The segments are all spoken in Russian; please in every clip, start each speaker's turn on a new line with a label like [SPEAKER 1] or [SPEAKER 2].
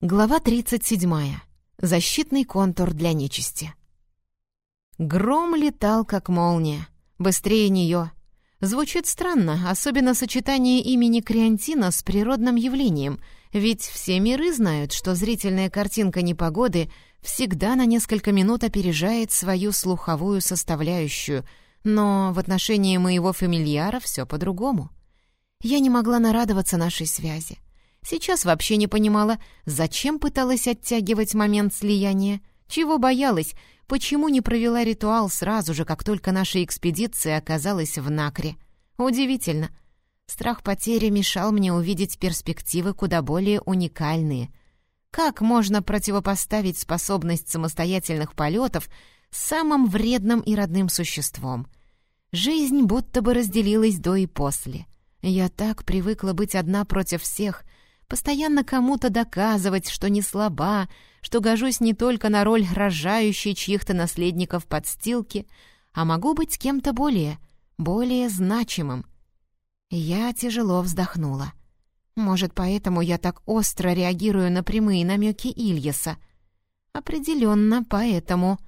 [SPEAKER 1] Глава 37. Защитный контур для нечисти. Гром летал, как молния. Быстрее нее. Звучит странно, особенно сочетание имени Криантина с природным явлением, ведь все миры знают, что зрительная картинка непогоды всегда на несколько минут опережает свою слуховую составляющую, но в отношении моего фамильяра все по-другому. Я не могла нарадоваться нашей связи. Сейчас вообще не понимала, зачем пыталась оттягивать момент слияния, чего боялась, почему не провела ритуал сразу же, как только наша экспедиция оказалась в Накре. Удивительно. Страх потери мешал мне увидеть перспективы куда более уникальные. Как можно противопоставить способность самостоятельных полетов самым вредным и родным существом? Жизнь будто бы разделилась до и после. Я так привыкла быть одна против всех — постоянно кому-то доказывать, что не слаба, что гожусь не только на роль рожающей чьих-то наследников подстилки, а могу быть кем-то более, более значимым. Я тяжело вздохнула. Может, поэтому я так остро реагирую на прямые намеки Ильяса? Определенно, поэтому.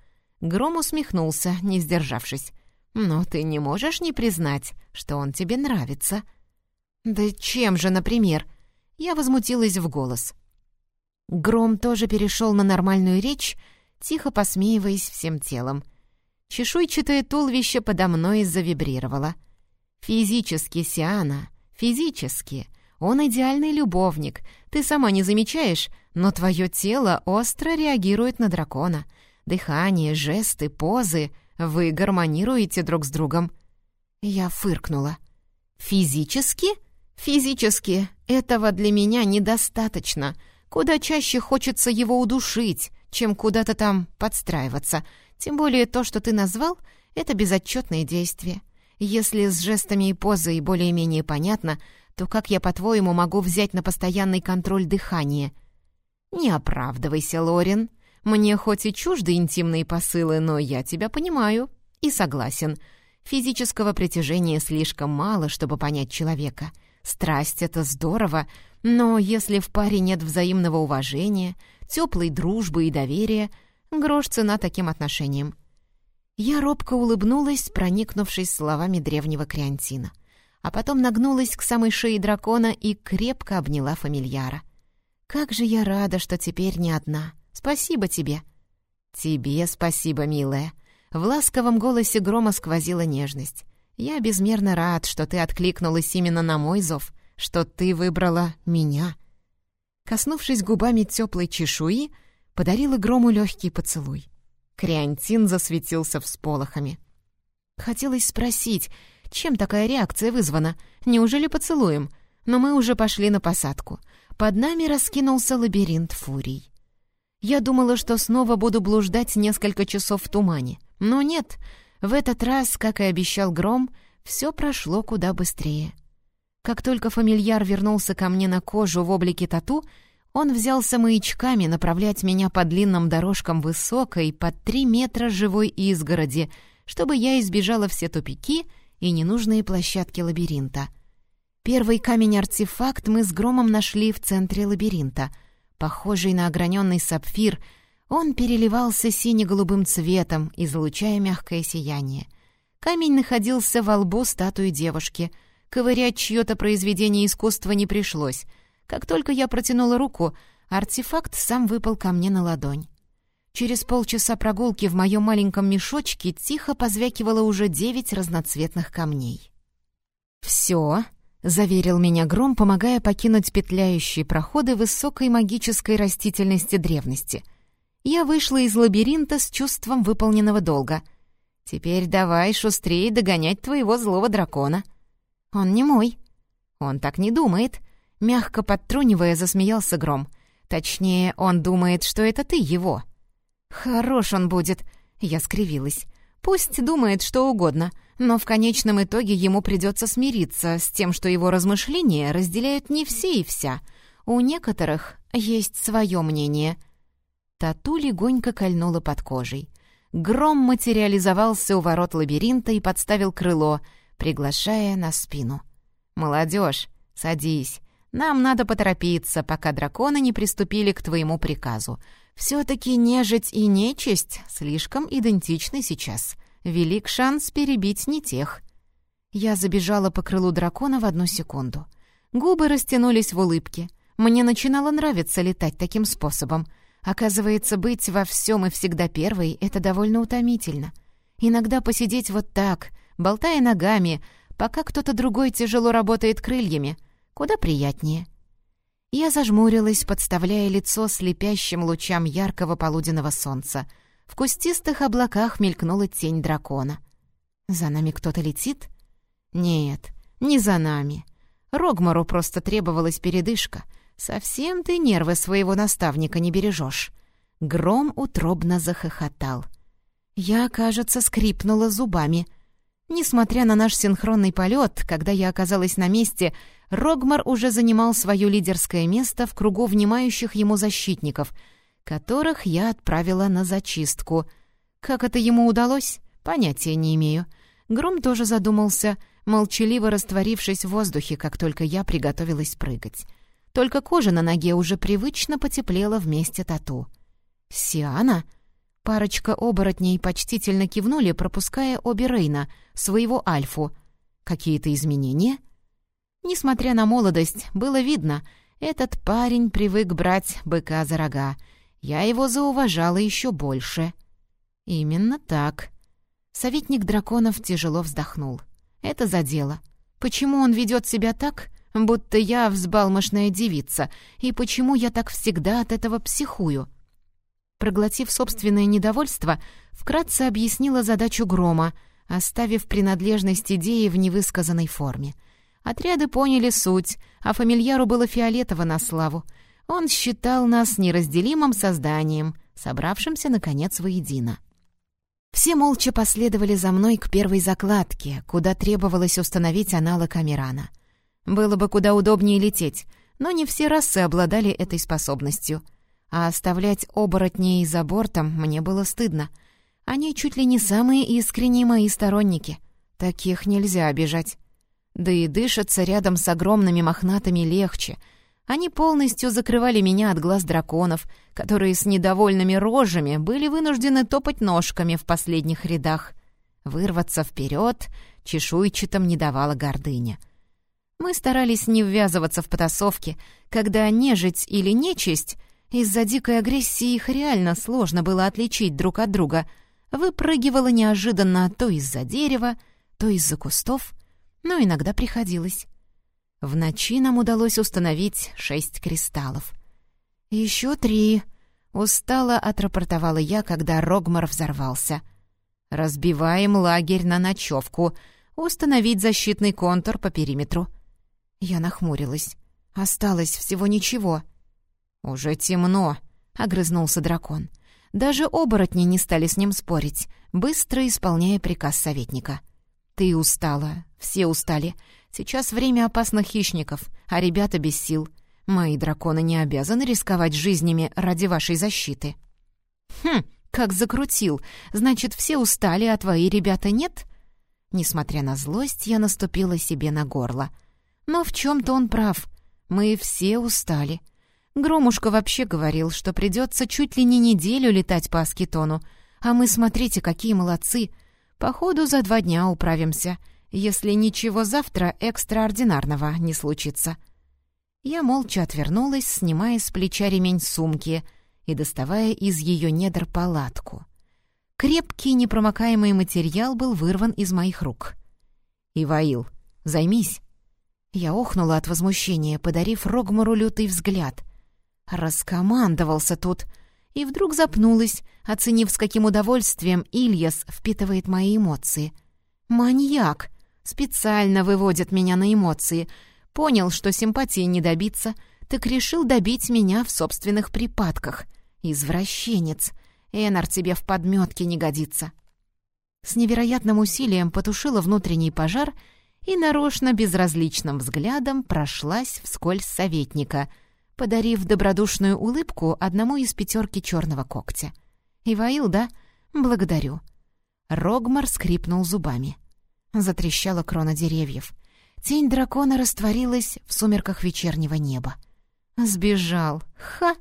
[SPEAKER 1] Гром усмехнулся, не сдержавшись. «Но ты не можешь не признать, что он тебе нравится». «Да чем же, например?» Я возмутилась в голос. Гром тоже перешел на нормальную речь, тихо посмеиваясь всем телом. Чешуйчатое туловище подо мной завибрировало. «Физически, Сиана, физически. Он идеальный любовник. Ты сама не замечаешь, но твое тело остро реагирует на дракона. Дыхание, жесты, позы. Вы гармонируете друг с другом». Я фыркнула. «Физически?» Физически этого для меня недостаточно. Куда чаще хочется его удушить, чем куда-то там подстраиваться. Тем более то, что ты назвал, это безотчетные действия. Если с жестами и позой более-менее понятно, то как я, по-твоему, могу взять на постоянный контроль дыхание? Не оправдывайся, Лорин. Мне хоть и чужды интимные посылы, но я тебя понимаю и согласен. Физического притяжения слишком мало, чтобы понять человека — Страсть — это здорово, но если в паре нет взаимного уважения, теплой дружбы и доверия, грош цена таким отношениям. Я робко улыбнулась, проникнувшись словами древнего Криантина, а потом нагнулась к самой шее дракона и крепко обняла фамильяра. «Как же я рада, что теперь не одна! Спасибо тебе!» «Тебе спасибо, милая!» В ласковом голосе грома сквозила нежность. Я безмерно рад, что ты откликнулась именно на мой зов, что ты выбрала меня». Коснувшись губами теплой чешуи, подарила грому легкий поцелуй. Криантин засветился всполохами. Хотелось спросить, чем такая реакция вызвана? Неужели поцелуем? Но мы уже пошли на посадку. Под нами раскинулся лабиринт фурий. Я думала, что снова буду блуждать несколько часов в тумане. Но нет, в этот раз, как и обещал Гром, все прошло куда быстрее. Как только фамильяр вернулся ко мне на кожу в облике тату, он взялся маячками направлять меня по длинным дорожкам высокой, под три метра живой изгороди, чтобы я избежала все тупики и ненужные площадки лабиринта. Первый камень-артефакт мы с Громом нашли в центре лабиринта. Похожий на ограненный сапфир — он переливался сине-голубым цветом, излучая мягкое сияние. Камень находился во лбу статуи девушки. Ковырять чье-то произведение искусства не пришлось. Как только я протянула руку, артефакт сам выпал ко мне на ладонь. Через полчаса прогулки в моем маленьком мешочке тихо позвякивало уже девять разноцветных камней. «Все», — заверил меня Гром, помогая покинуть петляющие проходы высокой магической растительности древности — я вышла из лабиринта с чувством выполненного долга. Теперь давай шустрее догонять твоего злого дракона. Он не мой. Он так не думает. Мягко подтрунивая, засмеялся Гром. Точнее, он думает, что это ты его. Хорош он будет. Я скривилась. Пусть думает что угодно, но в конечном итоге ему придется смириться с тем, что его размышления разделяют не все и вся. У некоторых есть свое мнение — Тату легонько кольнула под кожей. Гром материализовался у ворот лабиринта и подставил крыло, приглашая на спину. «Молодежь, садись. Нам надо поторопиться, пока драконы не приступили к твоему приказу. Все-таки нежить и нечисть слишком идентичны сейчас. Велик шанс перебить не тех». Я забежала по крылу дракона в одну секунду. Губы растянулись в улыбке. Мне начинало нравиться летать таким способом. Оказывается, быть во всем и всегда первой — это довольно утомительно. Иногда посидеть вот так, болтая ногами, пока кто-то другой тяжело работает крыльями, куда приятнее. Я зажмурилась, подставляя лицо слепящим лучам яркого полуденного солнца. В кустистых облаках мелькнула тень дракона. «За нами кто-то летит?» «Нет, не за нами. Рогмару просто требовалась передышка. Совсем ты нервы своего наставника не бережешь». Гром утробно захохотал. Я, кажется, скрипнула зубами. Несмотря на наш синхронный полет, когда я оказалась на месте, Рогмар уже занимал свое лидерское место в кругу внимающих ему защитников, которых я отправила на зачистку. Как это ему удалось, понятия не имею. Гром тоже задумался — молчаливо растворившись в воздухе, как только я приготовилась прыгать. Только кожа на ноге уже привычно потеплела вместе тату. «Сиана?» Парочка оборотней почтительно кивнули, пропуская обе Рейна, своего Альфу. «Какие-то изменения?» Несмотря на молодость, было видно, этот парень привык брать быка за рога. Я его зауважала еще больше. «Именно так». Советник драконов тяжело вздохнул. Это задело. Почему он ведет себя так, будто я взбалмошная девица, и почему я так всегда от этого психую? Проглотив собственное недовольство, вкратце объяснила задачу Грома, оставив принадлежность идеи в невысказанной форме. Отряды поняли суть, а фамильяру было фиолетово на славу. Он считал нас неразделимым созданием, собравшимся, наконец, воедино. Все молча последовали за мной к первой закладке, куда требовалось установить аналог Амирана. Было бы куда удобнее лететь, но не все расы обладали этой способностью. А оставлять оборотней за бортом мне было стыдно. Они чуть ли не самые искренние мои сторонники. Таких нельзя обижать. Да и дышаться рядом с огромными мохнатыми легче — они полностью закрывали меня от глаз драконов, которые с недовольными рожами были вынуждены топать ножками в последних рядах. Вырваться вперед чешуйчатым не давала гордыня. Мы старались не ввязываться в потасовки, когда нежить или нечисть, из-за дикой агрессии их реально сложно было отличить друг от друга, выпрыгивала неожиданно то из-за дерева, то из-за кустов, но иногда приходилось. В ночи нам удалось установить шесть кристаллов. «Еще три», — устало отрапортовала я, когда Рогмар взорвался. «Разбиваем лагерь на ночевку, установить защитный контур по периметру». Я нахмурилась. Осталось всего ничего. «Уже темно», — огрызнулся дракон. Даже оборотни не стали с ним спорить, быстро исполняя приказ советника. «Ты устала, все устали. Сейчас время опасных хищников, а ребята без сил. Мои драконы не обязаны рисковать жизнями ради вашей защиты». «Хм, как закрутил. Значит, все устали, а твои ребята нет?» Несмотря на злость, я наступила себе на горло. Но в чем-то он прав. Мы все устали. Громушка вообще говорил, что придется чуть ли не неделю летать по Аскетону. А мы, смотрите, какие молодцы. Походу, за два дня управимся если ничего завтра экстраординарного не случится. Я молча отвернулась, снимая с плеча ремень сумки и доставая из ее недр палатку. Крепкий непромокаемый материал был вырван из моих рук. «Иваил, займись!» Я охнула от возмущения, подарив Рогмару лютый взгляд. Раскомандовался тут и вдруг запнулась, оценив, с каким удовольствием Ильяс впитывает мои эмоции. «Маньяк!» Специально выводит меня на эмоции. Понял, что симпатии не добиться, так решил добить меня в собственных припадках. Извращенец. Энар тебе в подметке не годится. С невероятным усилием потушила внутренний пожар и нарочно безразличным взглядом прошлась вскользь советника, подарив добродушную улыбку одному из пятерки черного когтя. «Иваил, да? Благодарю». Рогмар скрипнул зубами. Затрещала крона деревьев. тень дракона растворилась в сумерках вечернего неба. «Сбежал! Ха!»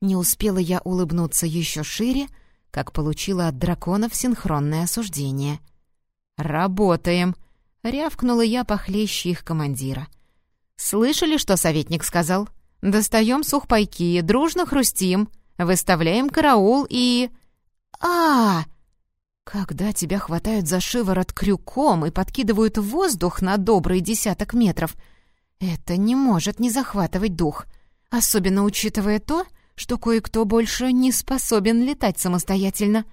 [SPEAKER 1] Не успела я улыбнуться еще шире, как получила от драконов синхронное осуждение. «Работаем!» — рявкнула я похлеще их командира. «Слышали, что советник сказал? Достаем сухпайки, дружно хрустим, выставляем караул и...» а, -а, -а Когда тебя хватают за шиворот крюком и подкидывают в воздух на добрый десяток метров, это не может не захватывать дух, особенно учитывая то, что кое-кто больше не способен летать самостоятельно.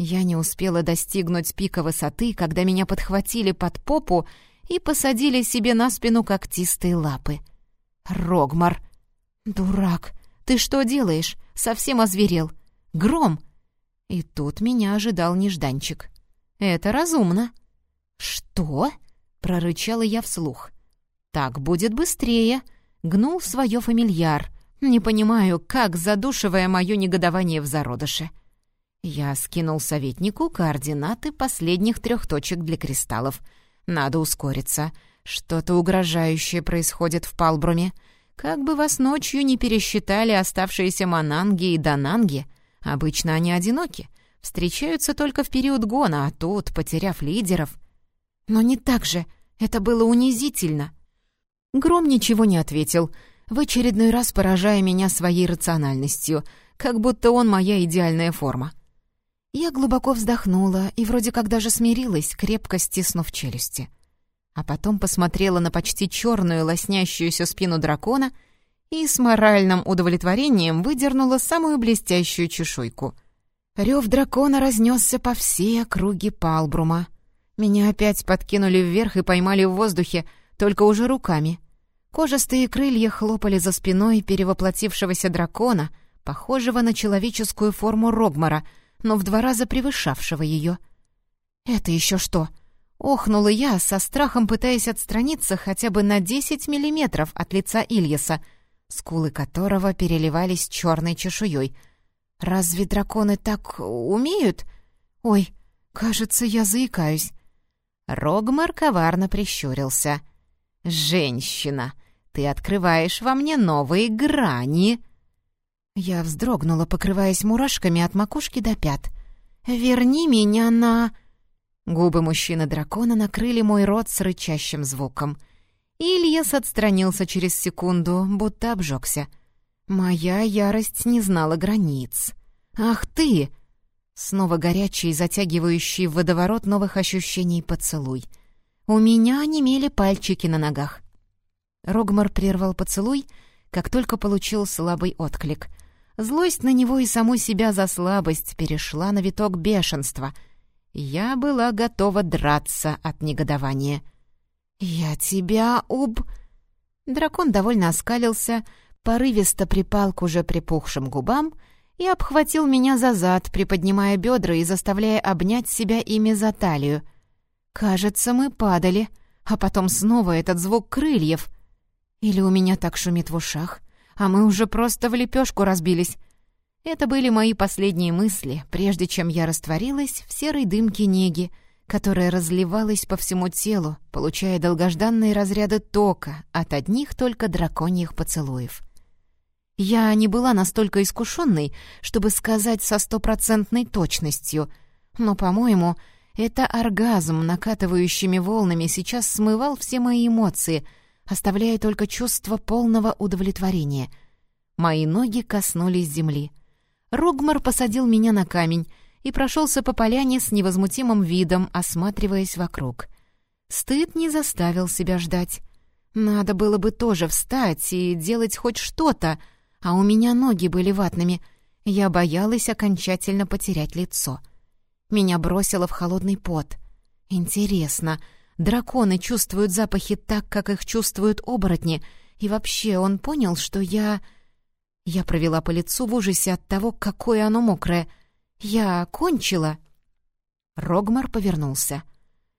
[SPEAKER 1] Я не успела достигнуть пика высоты, когда меня подхватили под попу и посадили себе на спину когтистые лапы. Рогмар! Дурак! Ты что делаешь? Совсем озверел. Гром! И тут меня ожидал нежданчик. Это разумно. «Что?» — прорычала я вслух. «Так будет быстрее», — гнул свое фамильяр — не понимаю, как задушивая мое негодование в зародыше. Я скинул советнику координаты последних трех точек для кристаллов. Надо ускориться. Что-то угрожающее происходит в Палбруме. Как бы вас ночью не пересчитали оставшиеся мананги и дананги, обычно они одиноки, встречаются только в период гона, а тут, потеряв лидеров... Но не так же, это было унизительно. Гром ничего не ответил — в очередной раз поражая меня своей рациональностью, как будто он моя идеальная форма. Я глубоко вздохнула и вроде как даже смирилась, крепко стиснув челюсти. А потом посмотрела на почти черную лоснящуюся спину дракона и с моральным удовлетворением выдернула самую блестящую чешуйку. Рев дракона разнесся по всей округе Палбрума. Меня опять подкинули вверх и поймали в воздухе, только уже руками — Кожистые крылья хлопали за спиной перевоплотившегося дракона, похожего на человеческую форму Рогмара, но в два раза превышавшего ее. «Это еще что?» Охнула я, со страхом пытаясь отстраниться хотя бы на десять миллиметров от лица Ильяса, скулы которого переливались черной чешуей. «Разве драконы так умеют?» «Ой, кажется, я заикаюсь». Рогмар коварно прищурился. «Женщина, ты открываешь во мне новые грани!» Я вздрогнула, покрываясь мурашками от макушки до пят. «Верни меня на...» Губы мужчины-дракона накрыли мой рот с рычащим звуком. Ильяс отстранился через секунду, будто обжегся. Моя ярость не знала границ. «Ах ты!» Снова горячий, затягивающий в водоворот новых ощущений поцелуй. У меня онемели пальчики на ногах. Рогмар прервал поцелуй, как только получил слабый отклик. Злость на него и саму себя за слабость перешла на виток бешенства. Я была готова драться от негодования. «Я тебя уб...» Дракон довольно оскалился, порывисто припал к уже припухшим губам и обхватил меня за зад, приподнимая бедра и заставляя обнять себя ими за талию. «Кажется, мы падали, а потом снова этот звук крыльев», или у меня так шумит в ушах, а мы уже просто в лепешку разбились. Это были мои последние мысли, прежде чем я растворилась в серой дымке неги, которая разливалась по всему телу, получая долгожданные разряды тока от одних только драконьих поцелуев. Я не была настолько искушенной, чтобы сказать со стопроцентной точностью, но, по-моему, это оргазм, накатывающими волнами, сейчас смывал все мои эмоции — оставляя только чувство полного удовлетворения. Мои ноги коснулись земли. Рогмар посадил меня на камень и прошелся по поляне с невозмутимым видом, осматриваясь вокруг. Стыд не заставил себя ждать. Надо было бы тоже встать и делать хоть что-то, а у меня ноги были ватными. Я боялась окончательно потерять лицо. Меня бросило в холодный пот. Интересно, Драконы чувствуют запахи так, как их чувствуют оборотни. И вообще, он понял, что я... Я провела по лицу в ужасе от того, какое оно мокрое. Я кончила. Рогмар повернулся.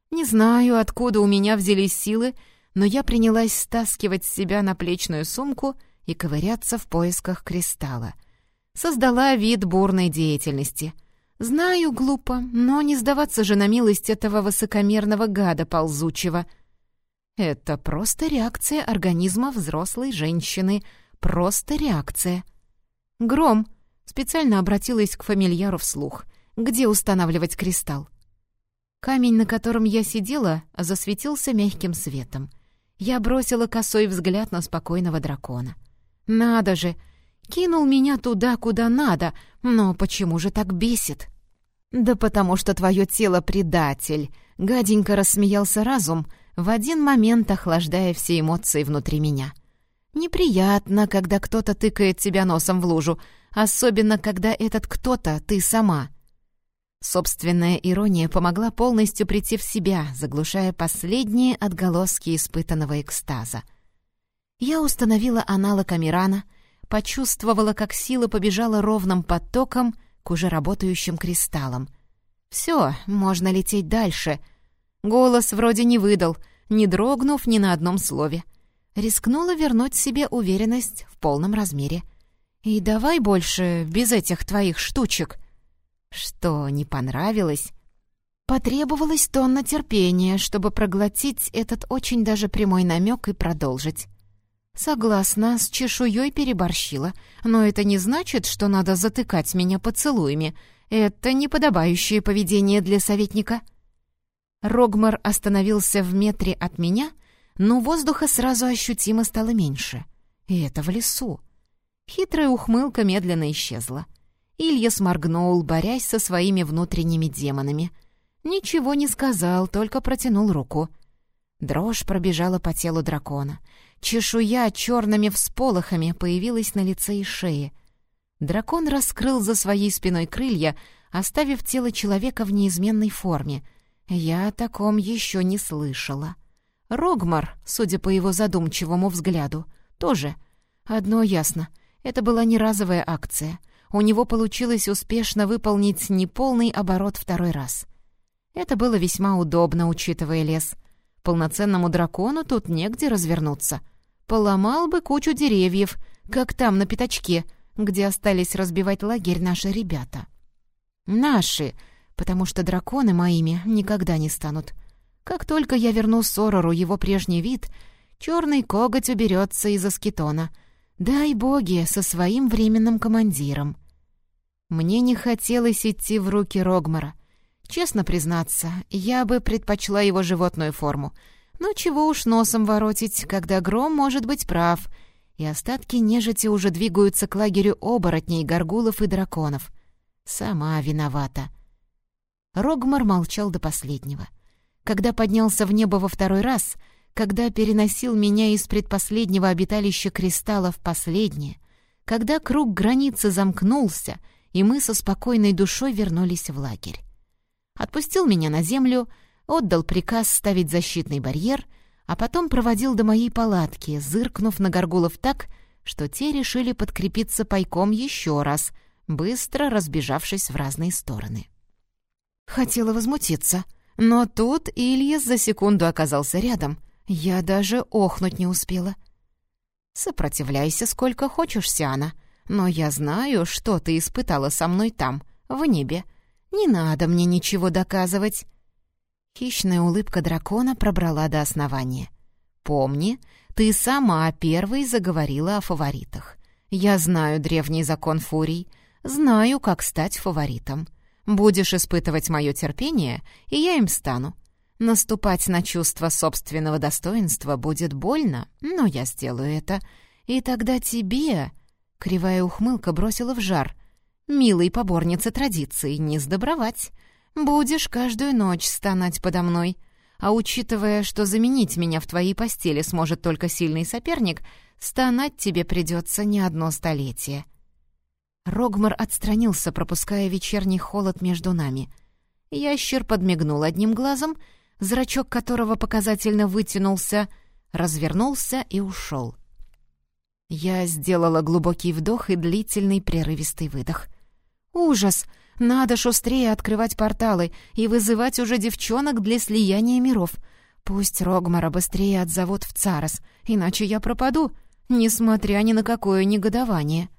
[SPEAKER 1] Не знаю, откуда у меня взялись силы, но я принялась стаскивать с себя наплечную сумку и ковыряться в поисках кристалла. Создала вид бурной деятельности — Знаю, глупо, но не сдаваться же на милость этого высокомерного гада ползучего. Это просто реакция организма взрослой женщины. Просто реакция. «Гром!» — специально обратилась к фамильяру вслух. «Где устанавливать кристалл?» Камень, на котором я сидела, засветился мягким светом. Я бросила косой взгляд на спокойного дракона. «Надо же! Кинул меня туда, куда надо, но почему же так бесит?» «Да потому что твое тело предатель!» — гаденько рассмеялся разум, в один момент охлаждая все эмоции внутри меня. «Неприятно, когда кто-то тыкает тебя носом в лужу, особенно когда этот кто-то — ты сама». Собственная ирония помогла полностью прийти в себя, заглушая последние отголоски испытанного экстаза. Я установила аналог Амирана, почувствовала, как сила побежала ровным потоком к уже работающим кристаллам. «Все, можно лететь дальше». Голос вроде не выдал, не дрогнув ни на одном слове. Рискнула вернуть себе уверенность в полном размере. «И давай больше без этих твоих штучек», что, не понравилось? Потребовалось тонна терпения, чтобы проглотить этот очень даже прямой намек и продолжить. Согласна, с чешуей переборщила, но это не значит, что надо затыкать меня поцелуями. Это неподобающее поведение для советника. Рогмар остановился в метре от меня, но воздуха сразу ощутимо стало меньше. И это в лесу. Хитрая ухмылка медленно исчезла. Илья сморгнул, борясь со своими внутренними демонами. Ничего не сказал, только протянул руку. Дрожь пробежала по телу дракона. Чешуя черными всполохами появилась на лице и шее. Дракон раскрыл за своей спиной крылья, оставив тело человека в неизменной форме. Я о таком еще не слышала. Рогмар, судя по его задумчивому взгляду, тоже. Одно ясно — это была не разовая акция — у него получилось успешно выполнить неполный оборот второй раз. Это было весьма удобно, учитывая лес. Полноценному дракону тут негде развернуться. Поломал бы кучу деревьев, как там на пятачке, где остались разбивать лагерь наши ребята. Наши, потому что драконы моими никогда не станут. Как только я верну Сорору его прежний вид, черный коготь уберется из аскетона — Дай боги, со своим временным командиром. Мне не хотелось идти в руки Рогмара. Честно признаться, я бы предпочла его животную форму. Но чего уж носом воротить, когда Гром может быть прав, и остатки нежити уже двигаются к лагерю оборотней, горгулов и драконов. Сама виновата. Рогмар молчал до последнего. Когда поднялся в небо во второй раз — когда переносил меня из предпоследнего обиталища кристалла в последнее, когда круг границы замкнулся, и мы со спокойной душой вернулись в лагерь. Отпустил меня на землю, отдал приказ ставить защитный барьер, а потом проводил до моей палатки, зыркнув на горгулов так, что те решили подкрепиться пайком еще раз, быстро разбежавшись в разные стороны. Хотела возмутиться, но тут Ильяс за секунду оказался рядом — я даже охнуть не успела. «Сопротивляйся сколько хочешь, Сиана, но я знаю, что ты испытала со мной там, в небе. Не надо мне ничего доказывать». Хищная улыбка дракона пробрала до основания. «Помни, ты сама первой заговорила о фаворитах. Я знаю древний закон фурий, знаю, как стать фаворитом. Будешь испытывать мое терпение, и я им стану. Наступать на чувство собственного достоинства будет больно, но я сделаю это. И тогда тебе...» Кривая ухмылка бросила в жар. «Милой поборнице традиций не сдобровать. Будешь каждую ночь стонать подо мной. А учитывая, что заменить меня в твоей постели сможет только сильный соперник, стонать тебе придется не одно столетие». Рогмар отстранился, пропуская вечерний холод между нами. Ящер подмигнул одним глазом — зрачок которого показательно вытянулся, развернулся и ушел. Я сделала глубокий вдох и длительный прерывистый выдох. «Ужас! Надо шустрее открывать порталы и вызывать уже девчонок для слияния миров. Пусть Рогмара быстрее отзовут в Царос, иначе я пропаду, несмотря ни на какое негодование».